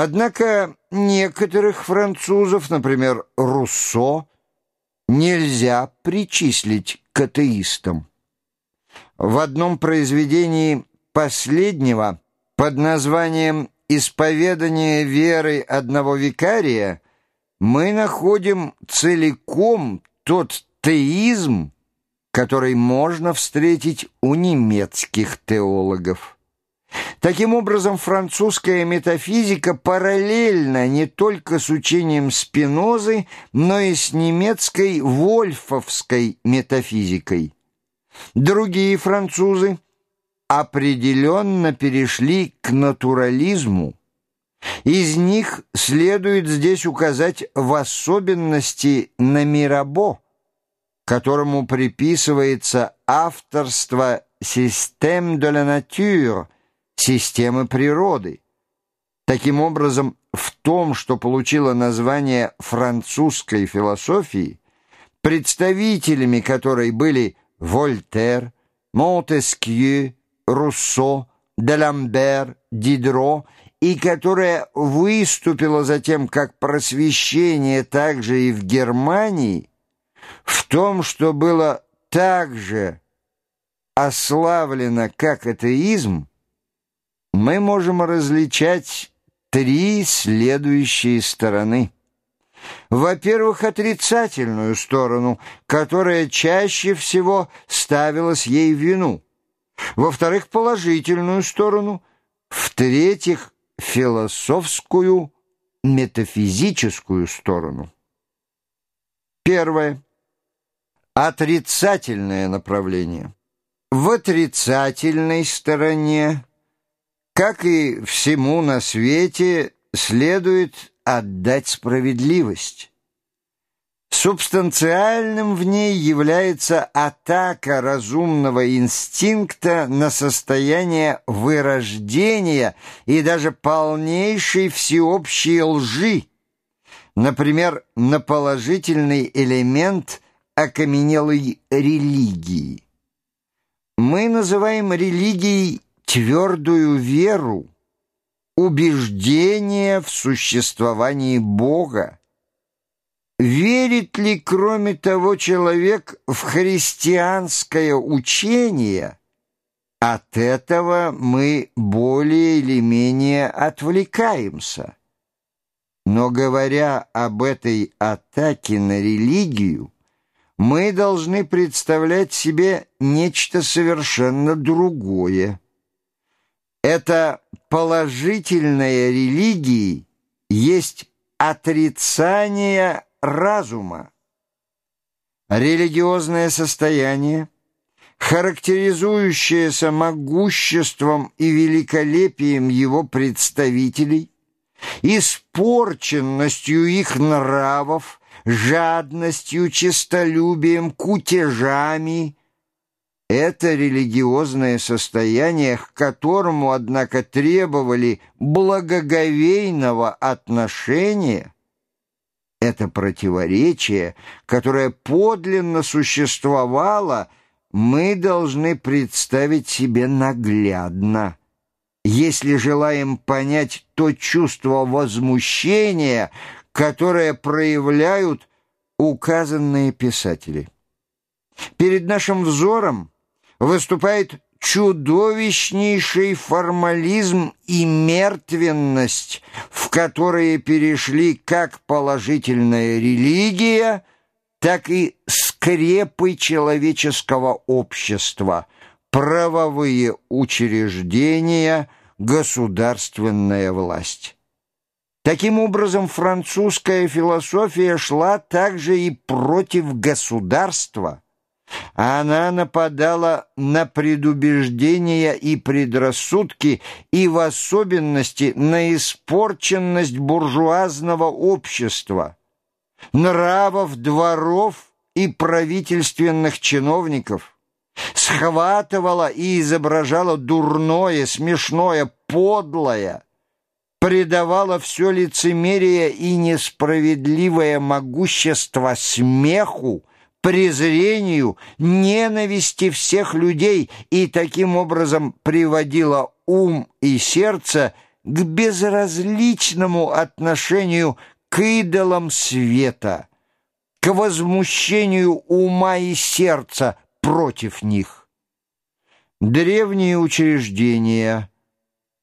Однако некоторых французов, например, Руссо, нельзя причислить к атеистам. В одном произведении последнего под названием «Исповедание веры одного викария» мы находим целиком тот теизм, который можно встретить у немецких теологов. Таким образом, французская метафизика параллельна не только с учением Спинозы, но и с немецкой вольфовской метафизикой. Другие французы определенно перешли к натурализму. Из них следует здесь указать в особенности на Мирабо, которому приписывается авторство «Système de la nature», системы природы. Таким образом, в том, что получило название французской философии, представителями которой были Вольтер, Монтескью, Руссо, Деламбер, Дидро, и которая выступила затем как просвещение также и в Германии, в том, что было также ославлено как атеизм, мы можем различать три следующие стороны. Во-первых, отрицательную сторону, которая чаще всего ставилась ей в вину. Во-вторых, положительную сторону. В-третьих, философскую, метафизическую сторону. Первое. Отрицательное направление. В отрицательной стороне как и всему на свете, следует отдать справедливость. Субстанциальным в ней является атака разумного инстинкта на состояние вырождения и даже полнейшей всеобщей лжи, например, на положительный элемент окаменелой религии. Мы называем религией твердую веру, убеждение в существовании Бога. Верит ли, кроме того, человек в христианское учение? От этого мы более или менее отвлекаемся. Но говоря об этой атаке на религию, мы должны представлять себе нечто совершенно другое. Это положительная религии есть отрицание разума. Религиозное состояние, характеризующееся могуществом и великолепием его представителей, испорченностью их нравов, жадностью, честолюбием, кутежами, это религиозное состояние, к которому, однако, требовали благоговейного отношения, это противоречие, которое подлинно существовало, мы должны представить себе наглядно, если желаем понять то чувство возмущения, которое проявляют указанные писатели. Перед нашим взором выступает чудовищнейший формализм и мертвенность, в которые перешли как положительная религия, так и скрепы человеческого общества, правовые учреждения, государственная власть. Таким образом, французская философия шла также и против государства – она нападала на предубеждения и предрассудки и в особенности на испорченность буржуазного общества, нравов дворов и правительственных чиновников, схватывала и изображала дурное, смешное, подлое, придавала все лицемерие и несправедливое могущество смеху, презрению, ненависти всех людей и таким образом приводила ум и сердце к безразличному отношению к идолам света, к возмущению ума и сердца против них. Древние учреждения,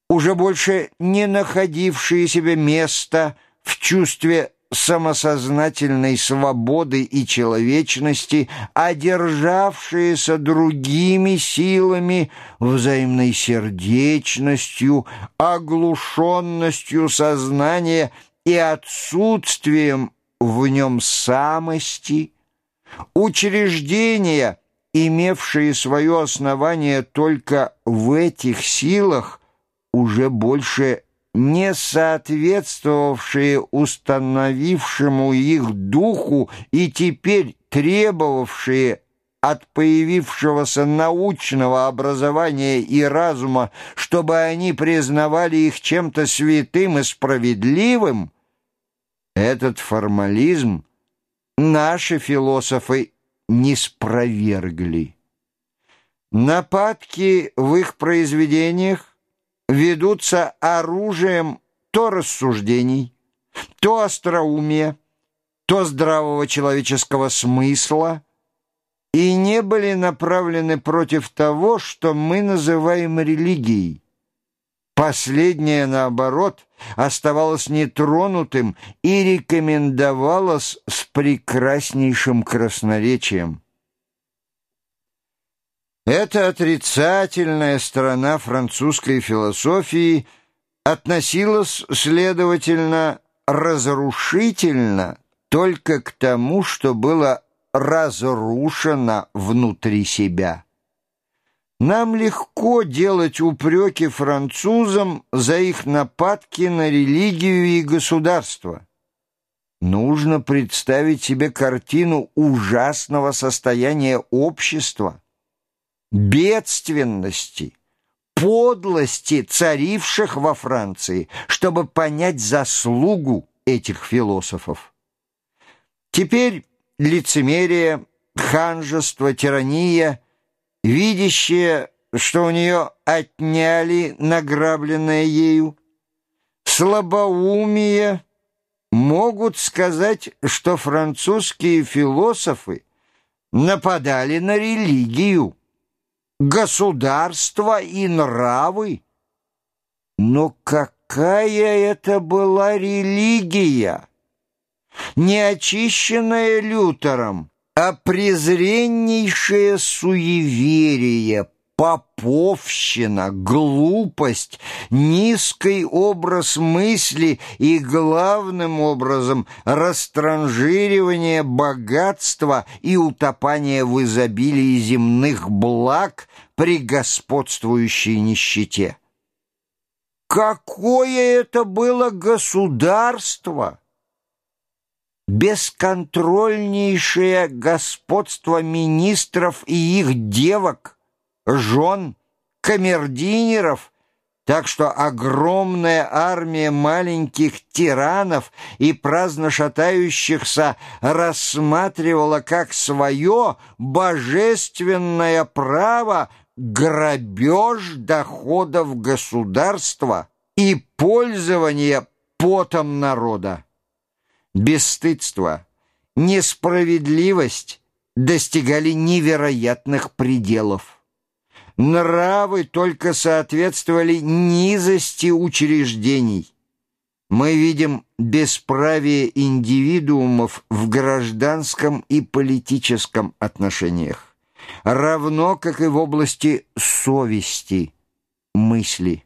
уже больше не находившие себе места в чувстве самосознательной свободы и человечности, одержавшиеся другими силами, взаимной сердечностью, оглушенностью сознания и отсутствием в нем самости, учреждения, имевшие свое основание только в этих силах, уже больше не соответствовавшие установившему их духу и теперь требовавшие от появившегося научного образования и разума, чтобы они признавали их чем-то святым и справедливым, этот формализм наши философы не спровергли. Нападки в их произведениях ведутся оружием то рассуждений, то остроумия, то здравого человеческого смысла, и не были направлены против того, что мы называем религией. Последнее, наоборот, оставалось нетронутым и рекомендовалось с прекраснейшим красноречием. Эта отрицательная сторона французской философии относилась, следовательно, разрушительно только к тому, что было разрушено внутри себя. Нам легко делать упреки французам за их нападки на религию и государство. Нужно представить себе картину ужасного состояния общества – бедственности, подлости царивших во Франции, чтобы понять заслугу этих философов. Теперь лицемерие, ханжество, тирания, видящее, что у нее отняли награбленное ею, слабоумие, могут сказать, что французские философы нападали на религию, государство и нравы. Но какая это была религия? Не очищенная Лютером, а презреннейшее суеверие, поповщина, глупость, низкий образ мысли и, главным образом, растранжиривание богатства и утопание в изобилии земных благ при господствующей нищете. Какое это было государство! Бесконтрольнейшее господство министров и их девок — жен, камердинеров, так что огромная армия маленьких тиранов и праздно шатающихся рассматривала как свое божественное право грабеж доходов государства и пользование потом народа. Бесстыдство, несправедливость достигали невероятных пределов нравы только соответствовали низости учреждений. Мы видим бесправие индивидуумов в гражданском и политическом отношениях, равно как и в области совести, мысли.